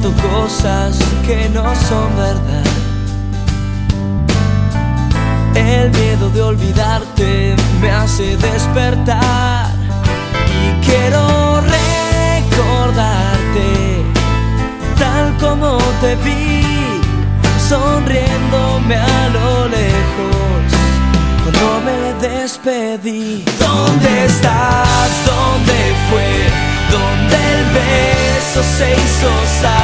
Cosas que no son verdad. El miedo de olvidarte me hace despertar y quiero recordarte tal como te vi, sonriéndome a lo lejos cuando me despedí. ¿Dónde estás? ¿Dónde fue? ¿Dónde el beso se hizo sal?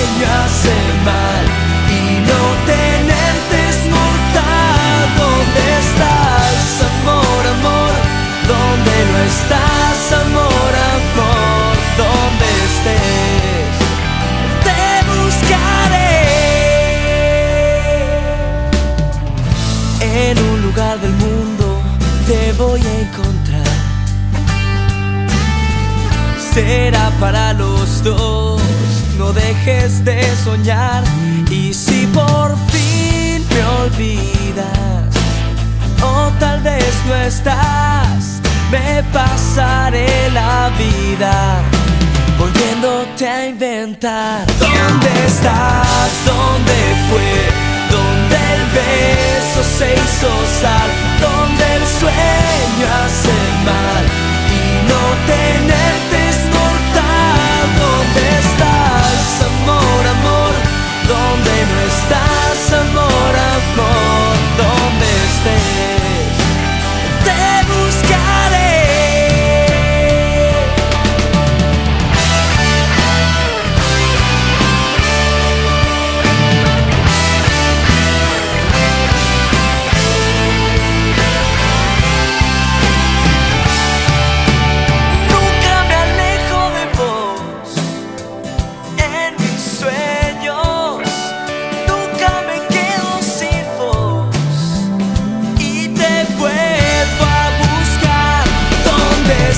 ¿Dónde el sueño mal? Y no tenerte es mortal. ¿Dónde estás, amor, amor? ¿Dónde no estás, amor, amor? ¿Dónde estés? Te buscaré. En un lugar del mundo te voy a encontrar. Será para los dos, dejes de soñar. Y si por fin me olvidas, o tal vez no estás, me pasaré la vida volviéndote a inventar. ¿Dónde estás? ¿Dónde fue? ¿Dónde el beso se hizo sal?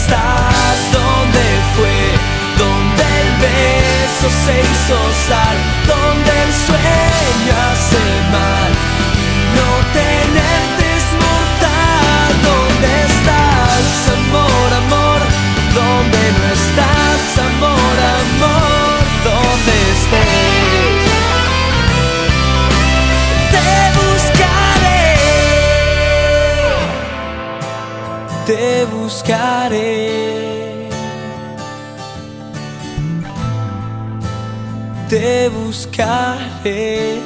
¿Dónde estás? ¿Dónde Te buscaré. Te buscaré.